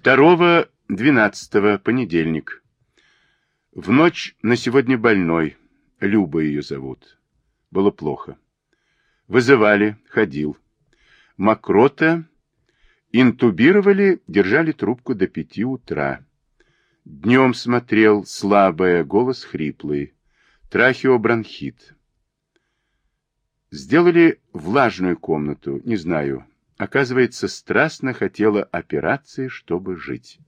2-12 понедельник. В ночь на сегодня больной. Люба ее зовут. Было плохо. Вызывали, ходил. Мокрота. Интубировали, держали трубку до пяти утра. Днем смотрел, слабая, голос хриплый. Трахеобронхит. Сделали влажную комнату, не знаю, оказывается, страстно хотела операции, чтобы жить.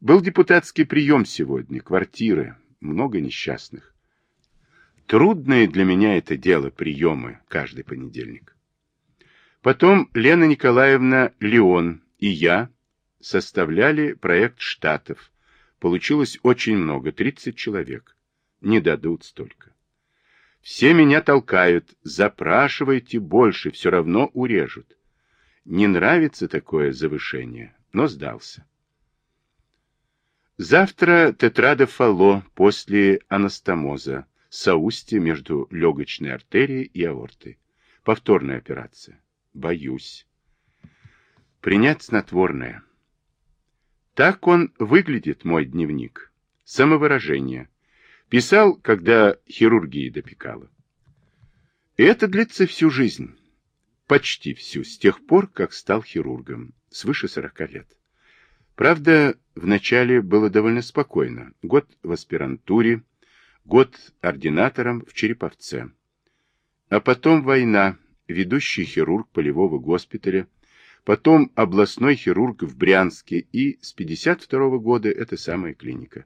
Был депутатский прием сегодня, квартиры, много несчастных. Трудное для меня это дело, приемы, каждый понедельник. Потом Лена Николаевна Леон и я составляли проект штатов. Получилось очень много, 30 человек. Не дадут столько. Все меня толкают, запрашивайте больше, все равно урежут. Не нравится такое завышение, но сдался. Завтра тетрадофало после анастомоза, соустье между легочной артерией и аортой. Повторная операция. Боюсь. Принять снотворное. Так он выглядит, мой дневник. Самовыражение. Писал, когда хирургии допекала. Это длится всю жизнь почти всю, с тех пор, как стал хирургом, свыше 40 лет. Правда, вначале было довольно спокойно. Год в аспирантуре, год ординатором в Череповце. А потом война, ведущий хирург полевого госпиталя, потом областной хирург в Брянске и с 52 -го года эта самая клиника.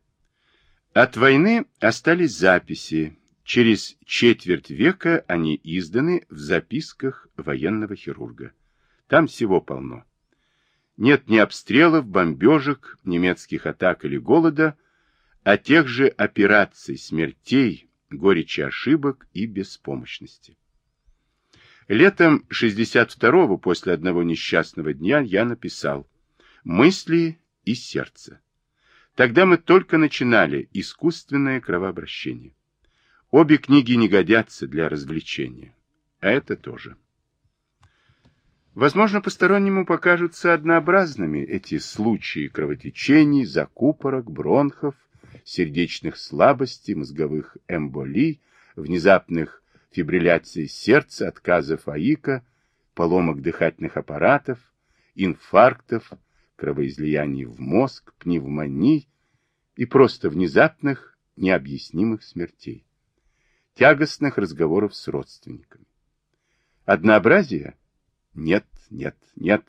От войны остались записи, Через четверть века они изданы в записках военного хирурга. Там всего полно. Нет ни обстрелов, бомбежек, немецких атак или голода, а тех же операций, смертей, горечи ошибок и беспомощности. Летом 62-го, после одного несчастного дня, я написал «Мысли и сердце». Тогда мы только начинали искусственное кровообращение. Обе книги не годятся для развлечения. А это тоже. Возможно, постороннему покажутся однообразными эти случаи кровотечений, закупорок, бронхов, сердечных слабостей, мозговых эмболий, внезапных фибрилляций сердца, отказов АИКа, поломок дыхательных аппаратов, инфарктов, кровоизлияний в мозг, пневмоний и просто внезапных необъяснимых смертей тягостных разговоров с родственниками. Однообразие? Нет, нет, нет.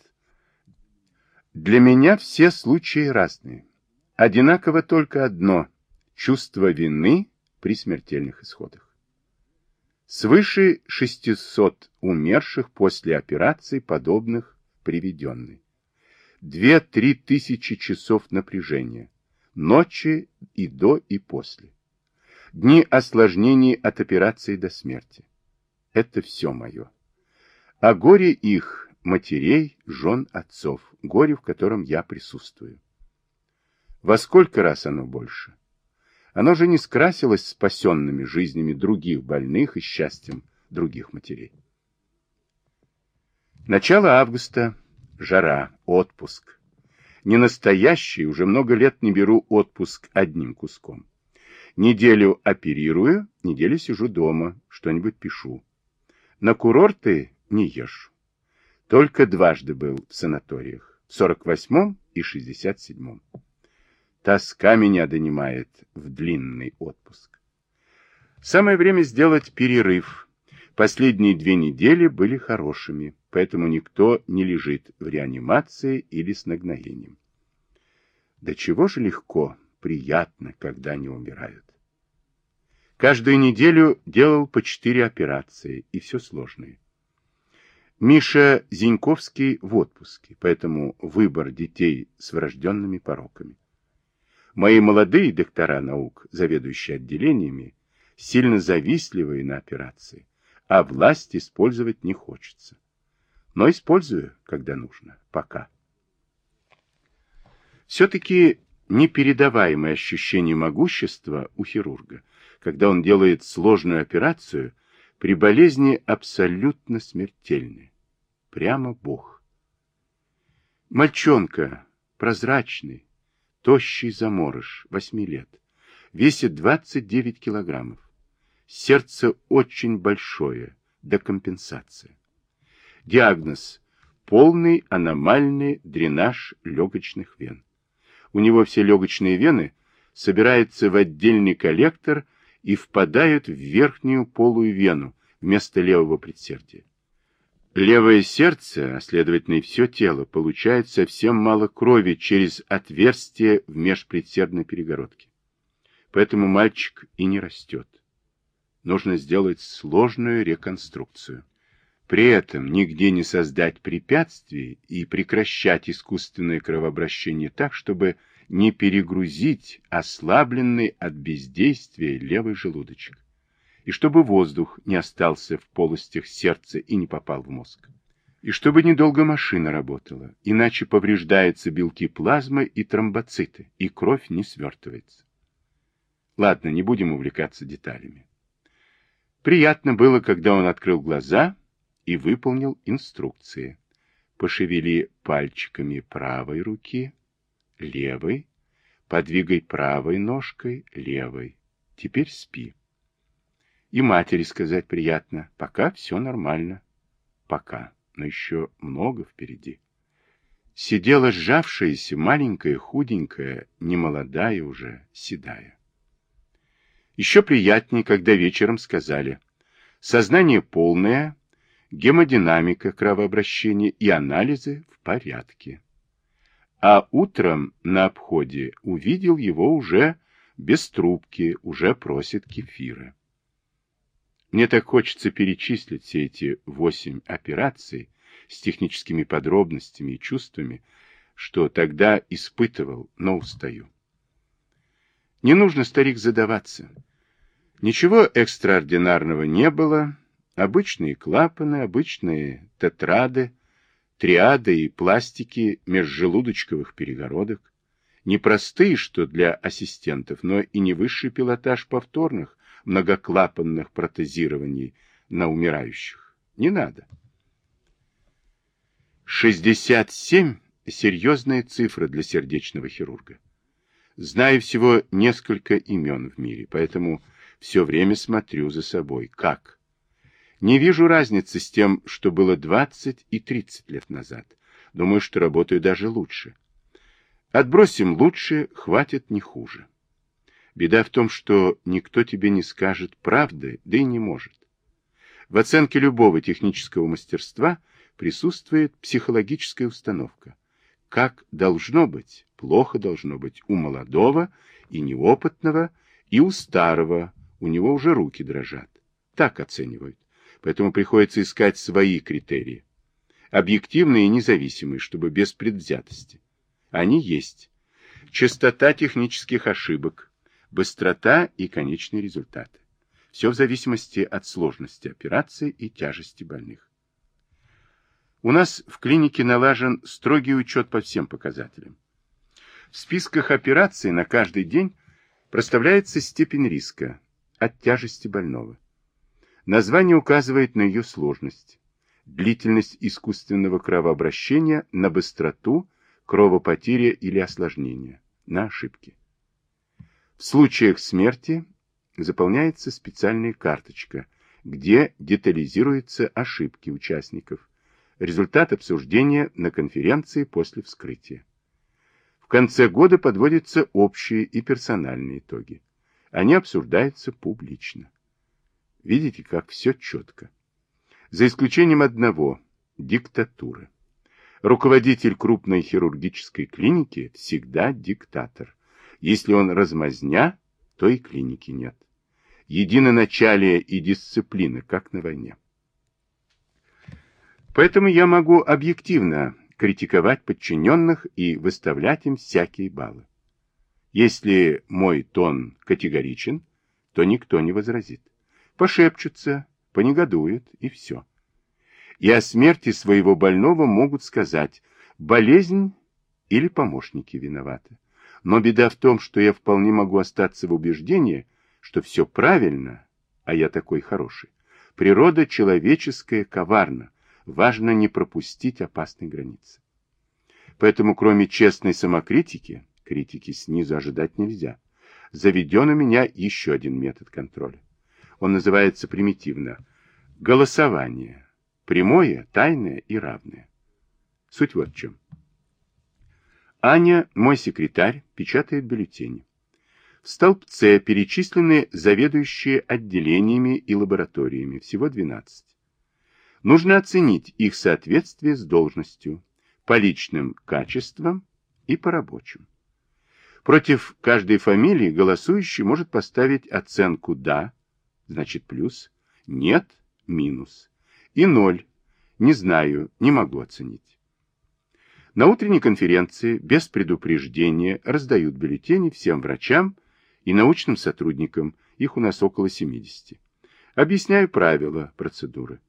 Для меня все случаи разные. Одинаково только одно – чувство вины при смертельных исходах. Свыше 600 умерших после операций, подобных приведенной. Две-три тысячи часов напряжения, ночи и до, и после дни осложнений от операции до смерти. Это все мое. А горе их, матерей, жен, отцов, горе, в котором я присутствую. Во сколько раз оно больше? Оно же не скрасилось спасенными жизнями других больных и счастьем других матерей. Начало августа, жара, отпуск. Не настоящий, уже много лет не беру отпуск одним куском. Неделю оперирую, неделю сижу дома, что-нибудь пишу. На курорты не ешь. Только дважды был в санаториях, в 48-м и 67-м. Тоска меня донимает в длинный отпуск. Самое время сделать перерыв. Последние две недели были хорошими, поэтому никто не лежит в реанимации или с нагноением. Да чего же легко, приятно, когда не умирают. Каждую неделю делал по четыре операции, и все сложные. Миша Зиньковский в отпуске, поэтому выбор детей с врожденными пороками. Мои молодые доктора наук, заведующие отделениями, сильно завистливые на операции, а власть использовать не хочется. Но использую, когда нужно, пока. Все-таки непередаваемое ощущение могущества у хирурга – когда он делает сложную операцию, при болезни абсолютно смертельной. Прямо Бог. Мальчонка, прозрачный, тощий заморыш, восьми лет. Весит 29 килограммов. Сердце очень большое, декомпенсация. Диагноз – полный аномальный дренаж легочных вен. У него все легочные вены собираются в отдельный коллектор и впадают в верхнюю полую вену вместо левого предсердия. Левое сердце, а следовательно и все тело, получает совсем мало крови через отверстие в межпредсердной перегородке. Поэтому мальчик и не растет. Нужно сделать сложную реконструкцию. При этом нигде не создать препятствий и прекращать искусственное кровообращение так, чтобы не перегрузить ослабленный от бездействия левый желудочек, и чтобы воздух не остался в полостях сердца и не попал в мозг. И чтобы недолго машина работала, иначе повреждаются белки плазмы и тромбоциты, и кровь не свертывается. Ладно, не будем увлекаться деталями. Приятно было, когда он открыл глаза и выполнил инструкции. Пошевели пальчиками правой руки, левой, подвигай правой ножкой, левой. Теперь спи. И матери сказать приятно, пока все нормально. Пока, но еще много впереди. Сидела сжавшаяся, маленькая, худенькая, немолодая уже, седая. Еще приятнее, когда вечером сказали, сознание полное, гемодинамика кровообращения и анализы в порядке. А утром на обходе увидел его уже без трубки, уже просит кефира. Мне так хочется перечислить все эти восемь операций с техническими подробностями и чувствами, что тогда испытывал, но устаю. Не нужно, старик, задаваться. Ничего экстраординарного не было. Обычные клапаны, обычные тетрады, триады и пластики межжелудочковых перегородок. Не простые, что для ассистентов, но и не высший пилотаж повторных многоклапанных протезирований на умирающих. Не надо. 67 – серьезная цифра для сердечного хирурга. Знаю всего несколько имен в мире, поэтому все время смотрю за собой. Как? Не вижу разницы с тем, что было 20 и 30 лет назад. Думаю, что работаю даже лучше. Отбросим лучше, хватит не хуже. Беда в том, что никто тебе не скажет правды, да и не может. В оценке любого технического мастерства присутствует психологическая установка. Как должно быть, плохо должно быть у молодого и неопытного, и у старого, у него уже руки дрожат. Так оценивают. Поэтому приходится искать свои критерии. Объективные и независимые, чтобы без предвзятости. Они есть. Частота технических ошибок, быстрота и конечные результаты. Все в зависимости от сложности операции и тяжести больных. У нас в клинике налажен строгий учет по всем показателям. В списках операций на каждый день проставляется степень риска, от тяжести больного. Название указывает на ее сложность, длительность искусственного кровообращения, на быстроту, кровопотери или осложнения, на ошибки. В случаях смерти заполняется специальная карточка, где детализируются ошибки участников, результат обсуждения на конференции после вскрытия. В конце года подводятся общие и персональные итоги. Они обсуждаются публично. Видите, как все четко. За исключением одного – диктатуры. Руководитель крупной хирургической клиники всегда диктатор. Если он размазня, то и клиники нет. Единоначалие и дисциплина, как на войне. Поэтому я могу объективно критиковать подчиненных и выставлять им всякие баллы. Если мой тон категоричен, то никто не возразит. Пошепчутся, понегодуют, и все. И о смерти своего больного могут сказать, болезнь или помощники виноваты. Но беда в том, что я вполне могу остаться в убеждении, что все правильно, а я такой хороший. Природа человеческая коварна, важно не пропустить опасной границы. Поэтому, кроме честной самокритики, критики снизу ожидать нельзя, заведен у меня еще один метод контроля. Он называется примитивно голосование. Прямое, тайное и равное. Суть вот в чем. Аня, мой секретарь, печатает бюллетени. В столбце перечислены заведующие отделениями и лабораториями, всего 12. Нужно оценить их соответствие с должностью, по личным качествам и по рабочим. Против каждой фамилии голосующий может поставить оценку «да», значит плюс, «нет», минус, и «ноль», не знаю, не могу оценить. На утренней конференции без предупреждения раздают бюллетени всем врачам и научным сотрудникам, их у нас около 70. Объясняю правила процедуры.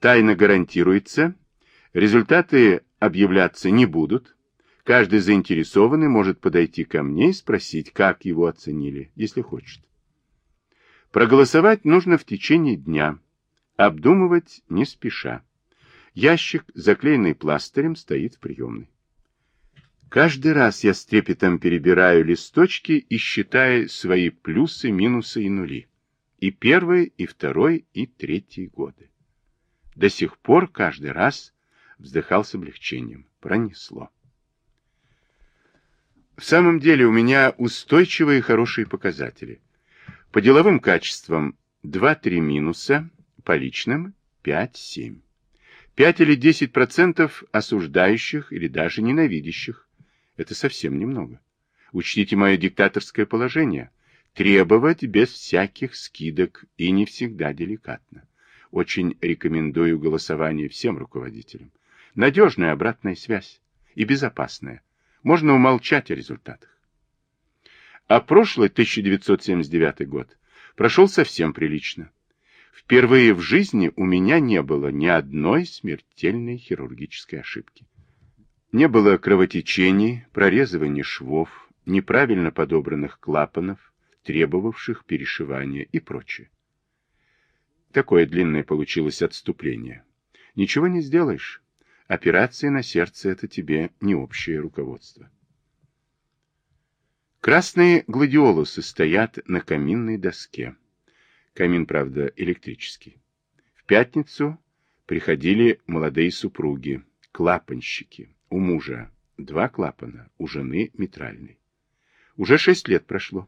Тайна гарантируется, результаты объявляться не будут, каждый заинтересованный может подойти ко мне и спросить, как его оценили, если хочет. Проголосовать нужно в течение дня, обдумывать не спеша. Ящик, заклеенный пластырем, стоит в приемной. Каждый раз я с трепетом перебираю листочки и считаю свои плюсы, минусы и нули. И первый, и второй, и третий годы. До сих пор каждый раз вздыхал с облегчением. Пронесло. В самом деле у меня устойчивые хорошие показатели. По деловым качествам 2-3 минуса, по личным 5-7. 5 или 10% осуждающих или даже ненавидящих. Это совсем немного. Учтите мое диктаторское положение. Требовать без всяких скидок и не всегда деликатно. Очень рекомендую голосование всем руководителям. Надежная обратная связь и безопасная. Можно умолчать о результатах. А прошлый 1979 год прошел совсем прилично. Впервые в жизни у меня не было ни одной смертельной хирургической ошибки. Не было кровотечений, прорезывания швов, неправильно подобранных клапанов, требовавших перешивания и прочее. Такое длинное получилось отступление. Ничего не сделаешь. Операция на сердце — это тебе не общее руководство. Красные гладиолусы стоят на каминной доске. Камин, правда, электрический. В пятницу приходили молодые супруги, клапанщики. У мужа два клапана, у жены митральный. Уже шесть лет прошло.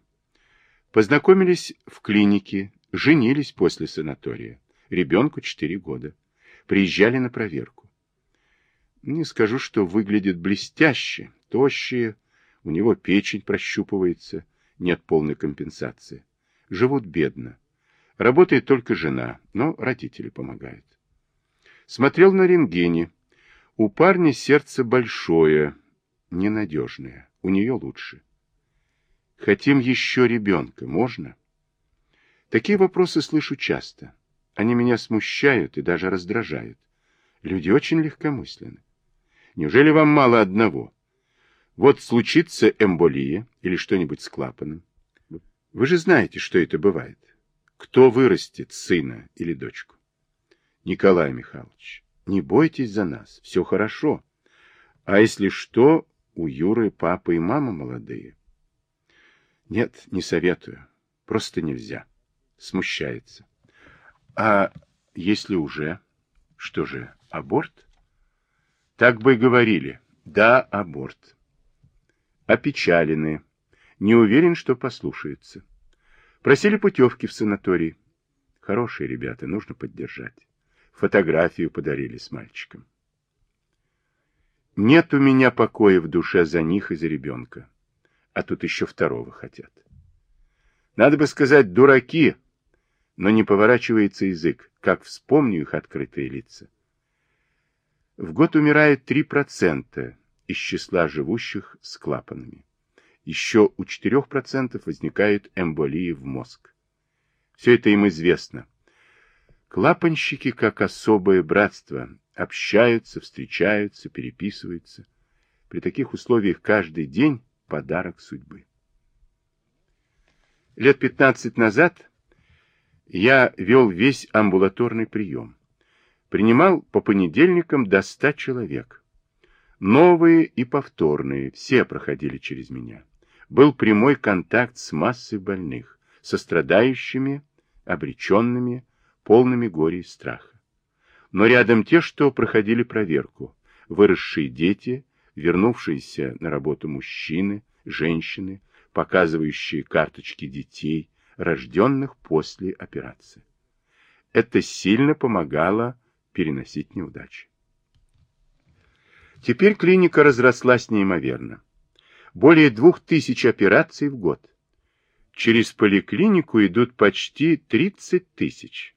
Познакомились в клинике, женились после санатория. Ребенку четыре года. Приезжали на проверку. Не скажу, что выглядит блестяще, тощие, у него печень прощупывается, нет полной компенсации. Живут бедно. Работает только жена, но родители помогают. Смотрел на рентгене. У парня сердце большое, ненадежное. У нее лучше. Хотим еще ребенка. Можно? Такие вопросы слышу часто. Они меня смущают и даже раздражают. Люди очень легкомысленны. Неужели вам мало одного? Вот случится эмболия или что-нибудь с клапаном. Вы же знаете, что это бывает. Кто вырастет сына или дочку? Николай Михайлович, не бойтесь за нас, все хорошо. А если что, у Юры папа и мама молодые. Нет, не советую. Просто нельзя. Смущается. А если уже? Что же, аборт? Так бы и говорили. Да, аборт. Опечалены. Не уверен, что послушаются. Просили путевки в санаторий. Хорошие ребята, нужно поддержать. Фотографию подарили с мальчиком. Нет у меня покоя в душе за них и за ребенка. А тут еще второго хотят. Надо бы сказать «дураки», но не поворачивается язык, как вспомню их открытые лица. В год умирает 3% из числа живущих с клапанами еще у 4% возникают эмболии в мозг. Все это им известно. Клапанщики, как особое братство, общаются, встречаются, переписываются. При таких условиях каждый день подарок судьбы. Лет 15 назад я вел весь амбулаторный прием. Принимал по понедельникам до 100 человек. Новые и повторные, все проходили через меня. Был прямой контакт с массой больных, со страдающими, обреченными, полными горя и страха. Но рядом те, что проходили проверку, выросшие дети, вернувшиеся на работу мужчины, женщины, показывающие карточки детей, рожденных после операции. Это сильно помогало переносить неудачи. Теперь клиника разрослась неимоверно. Более двух тысяч операций в год. Через поликлинику идут почти 30 тысяч.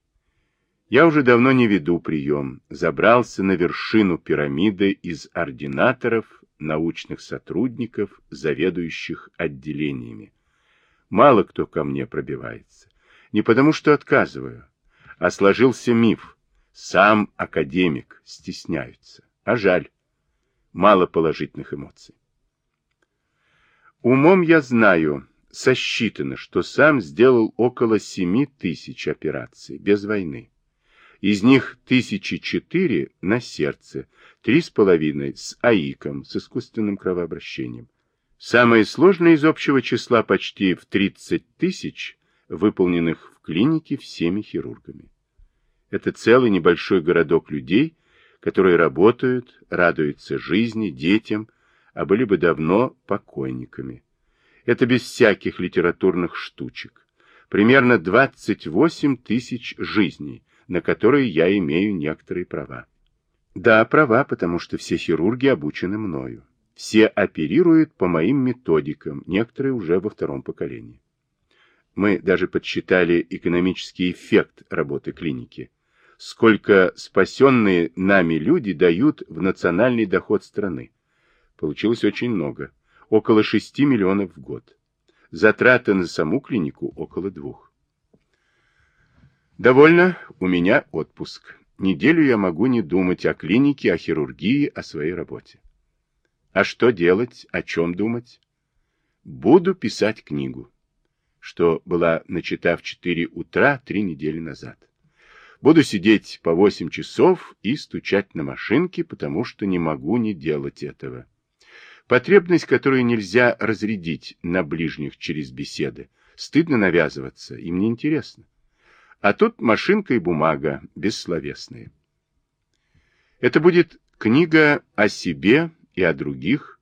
Я уже давно не веду прием, забрался на вершину пирамиды из ординаторов, научных сотрудников, заведующих отделениями. Мало кто ко мне пробивается. Не потому что отказываю, а сложился миф. Сам академик стесняются. А жаль. Мало положительных эмоций. Умом я знаю, сосчитано, что сам сделал около семи тысяч операций без войны. Из них тысячи четыре на сердце, три с половиной с АИКом, с искусственным кровообращением. Самое сложное из общего числа почти в 30 тысяч, выполненных в клинике всеми хирургами. Это целый небольшой городок людей, которые работают, радуются жизни, детям, а были бы давно покойниками. Это без всяких литературных штучек. Примерно 28 тысяч жизней, на которые я имею некоторые права. Да, права, потому что все хирурги обучены мною. Все оперируют по моим методикам, некоторые уже во втором поколении. Мы даже подсчитали экономический эффект работы клиники. Сколько спасенные нами люди дают в национальный доход страны. Получилось очень много. Около 6 миллионов в год. Затраты на саму клинику около двух. Довольно, у меня отпуск. Неделю я могу не думать о клинике, о хирургии, о своей работе. А что делать, о чем думать? Буду писать книгу, что была начата в 4 утра три недели назад. Буду сидеть по 8 часов и стучать на машинке, потому что не могу не делать этого. Потребность, которую нельзя разрядить на ближних через беседы. Стыдно навязываться, им не интересно. А тут машинка и бумага, бессловесные. Это будет книга о себе и о других,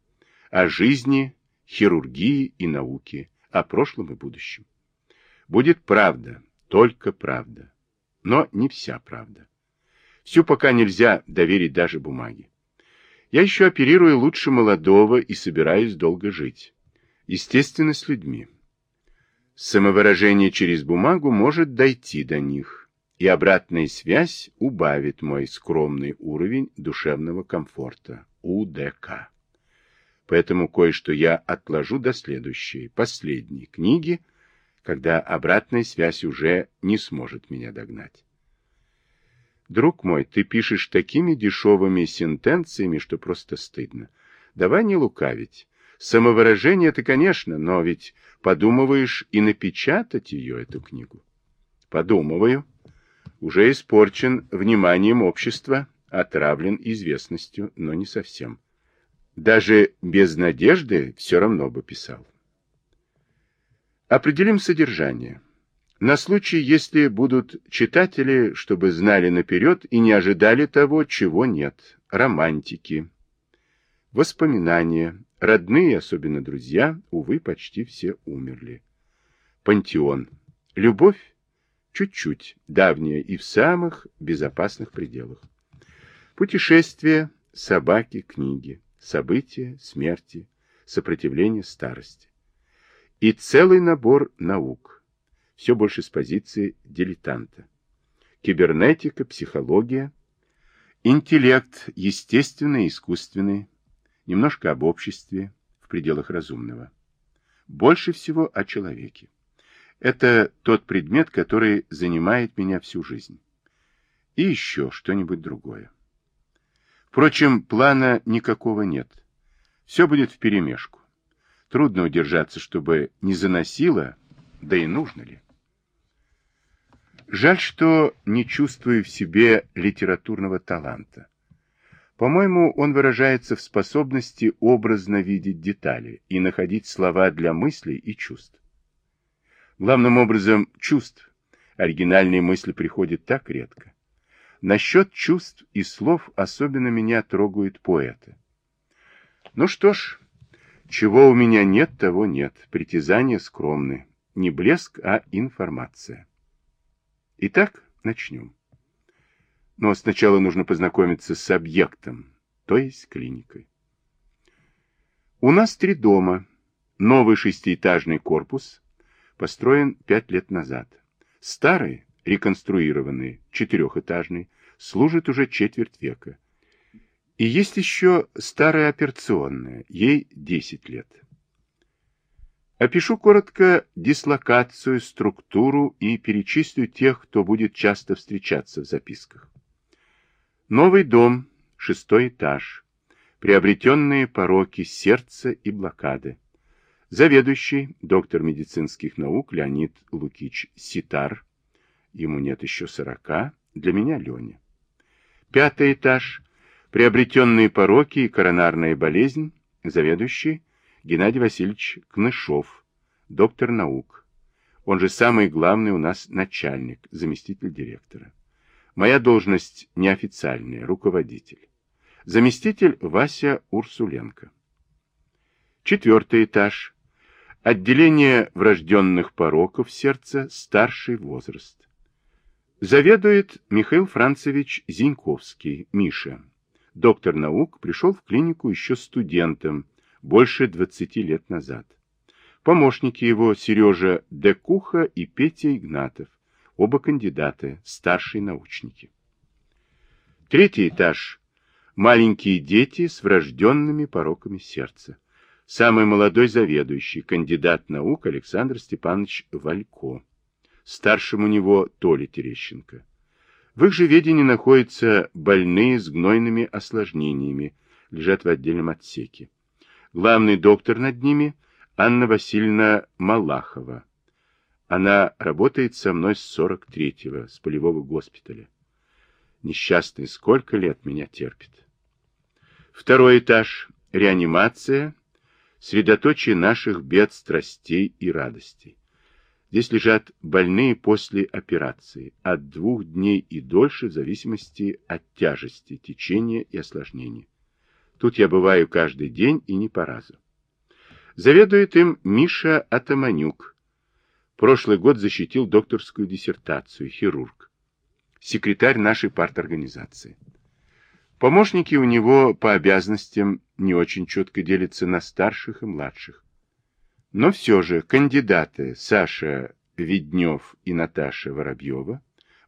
о жизни, хирургии и науке, о прошлом и будущем. Будет правда, только правда, но не вся правда. Всю пока нельзя доверить даже бумаге. Я еще оперирую лучше молодого и собираюсь долго жить. Естественно, с людьми. Самовыражение через бумагу может дойти до них, и обратная связь убавит мой скромный уровень душевного комфорта, УДК. Поэтому кое-что я отложу до следующей, последней книги, когда обратная связь уже не сможет меня догнать. Друг мой, ты пишешь такими дешевыми сентенциями, что просто стыдно. Давай не лукавить. Самовыражение это, конечно, но ведь подумываешь и напечатать ее, эту книгу. Подумываю. Уже испорчен вниманием общества, отравлен известностью, но не совсем. Даже без надежды все равно бы писал. Определим содержание. На случай, если будут читатели, чтобы знали наперед и не ожидали того, чего нет. Романтики. Воспоминания, Родные, особенно друзья, увы, почти все умерли. Пантеон. Любовь? Чуть-чуть, давняя и в самых безопасных пределах. Путешествия, собаки, книги, события, смерти, сопротивление старости. И целый набор наук. Все больше с позиции дилетанта. Кибернетика, психология, интеллект, естественный и искусственный, немножко об обществе в пределах разумного. Больше всего о человеке. Это тот предмет, который занимает меня всю жизнь. И еще что-нибудь другое. Впрочем, плана никакого нет. Все будет вперемешку. Трудно удержаться, чтобы не заносило, да и нужно ли. Жаль, что не чувствую в себе литературного таланта. По-моему, он выражается в способности образно видеть детали и находить слова для мыслей и чувств. Главным образом, чувств. Оригинальные мысли приходят так редко. Насчет чувств и слов особенно меня трогают поэты. Ну что ж, чего у меня нет, того нет. Притязания скромны. Не блеск, а информация. Итак, начнем. Но сначала нужно познакомиться с объектом, то есть клиникой. У нас три дома. Новый шестиэтажный корпус построен пять лет назад. Старый, реконструированный, четырехэтажный, служит уже четверть века. И есть еще старая операционная, ей 10 лет. Опишу коротко дислокацию, структуру и перечислю тех, кто будет часто встречаться в записках. Новый дом, шестой этаж, приобретенные пороки сердца и блокады. Заведующий, доктор медицинских наук Леонид Лукич Ситар, ему нет еще сорока, для меня Леня. Пятый этаж, приобретенные пороки и коронарная болезнь, заведующий Геннадий Васильевич Кнышов, доктор наук. Он же самый главный у нас начальник, заместитель директора. Моя должность неофициальная, руководитель. Заместитель Вася Урсуленко. Четвертый этаж. Отделение врожденных пороков сердца, старший возраст. Заведует Михаил Францевич Зиньковский, Миша. Доктор наук пришел в клинику еще студентом, больше 20 лет назад. Помощники его Сережа Декуха и Петя Игнатов. Оба кандидаты, старшие научники. Третий этаж. Маленькие дети с врожденными пороками сердца. Самый молодой заведующий, кандидат наук Александр Степанович Валько. Старшим у него Толя Терещенко. В их же ведении находятся больные с гнойными осложнениями, лежат в отдельном отсеке. Главный доктор над ними Анна Васильевна Малахова, она работает со мной с 43-го, с полевого госпиталя. Несчастный сколько лет меня терпит. Второй этаж. Реанимация. Средоточие наших бед, страстей и радостей. Здесь лежат больные после операции, от двух дней и дольше, в зависимости от тяжести, течения и осложнений. Тут я бываю каждый день и не по разу. Заведует им Миша Атаманюк, Прошлый год защитил докторскую диссертацию, хирург. Секретарь нашей парторганизации. Помощники у него по обязанностям не очень четко делятся на старших и младших. Но все же кандидаты Саша Веднев и Наташа Воробьева,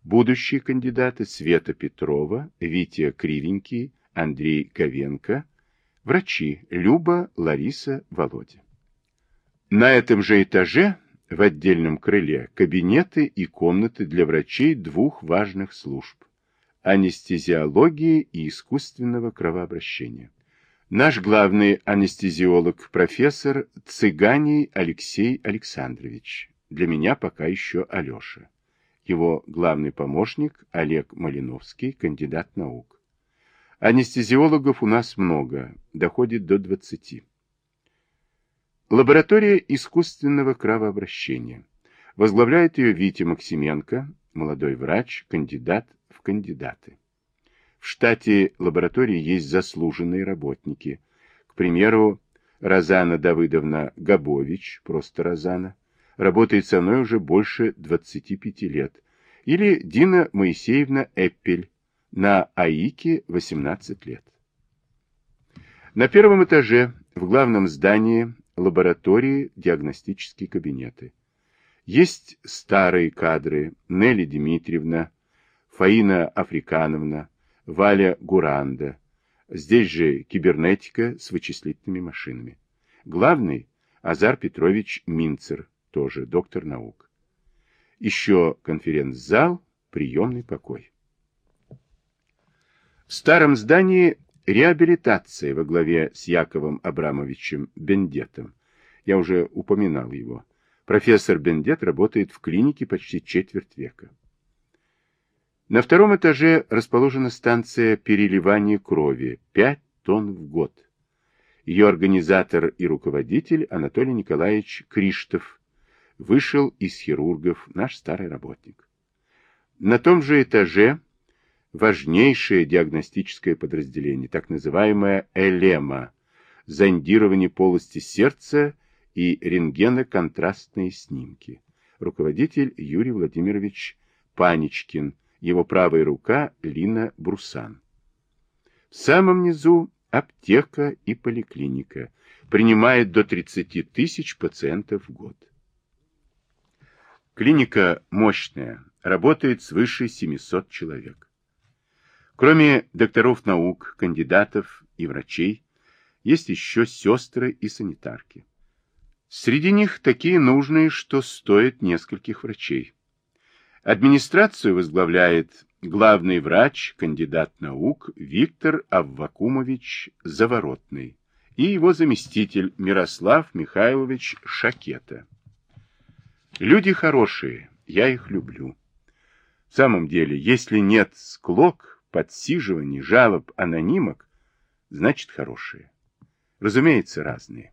будущие кандидаты Света Петрова, Витя Кривенький, Андрей Ковенко, врачи Люба, Лариса, Володя. На этом же этаже в отдельном крыле кабинеты и комнаты для врачей двух важных служб – анестезиологии и искусственного кровообращения. Наш главный анестезиолог – профессор Цыганий Алексей Александрович. Для меня пока еще Алеша. Его главный помощник – Олег Малиновский, кандидат наук. Анестезиологов у нас много, доходит до 20. Лаборатория искусственного кровообращения. Возглавляет ее Витя Максименко, молодой врач, кандидат в кандидаты. В штате лаборатории есть заслуженные работники. К примеру, Розана Давыдовна Габович, просто Розана, работает со мной уже больше 25 лет. Или Дина Моисеевна Эппель, на АИКе 18 лет. На первом этаже в главном здании лаборатории, диагностические кабинеты. Есть старые кадры Нелли Дмитриевна, Фаина Африкановна, Валя Гуранда. Здесь же кибернетика с вычислительными машинами. Главный Азар Петрович Минцер, тоже доктор наук. Еще конференц-зал, приемный покой. В старом здании Реабилитация во главе с Яковом Абрамовичем Бендетом. Я уже упоминал его. Профессор Бендет работает в клинике почти четверть века. На втором этаже расположена станция переливания крови, 5 тонн в год. Ее организатор и руководитель Анатолий Николаевич Криштов вышел из хирургов, наш старый работник. На том же этаже важнейшее диагностическое подразделение, так называемое ЭЛЕМА, зондирование полости сердца и рентгеноконтрастные снимки. Руководитель Юрий Владимирович Паничкин, его правая рука Лина Брусан. В самом низу аптека и поликлиника. Принимает до 30 тысяч пациентов в год. Клиника мощная, работает свыше 700 человек. Кроме докторов наук, кандидатов и врачей, есть еще сестры и санитарки. Среди них такие нужные, что стоят нескольких врачей. Администрацию возглавляет главный врач, кандидат наук Виктор Аввакумович Заворотный и его заместитель Мирослав Михайлович Шакета. Люди хорошие, я их люблю. В самом деле, если нет склок, подсиживаний, жалоб, анонимок, значит хорошие. Разумеется, разные.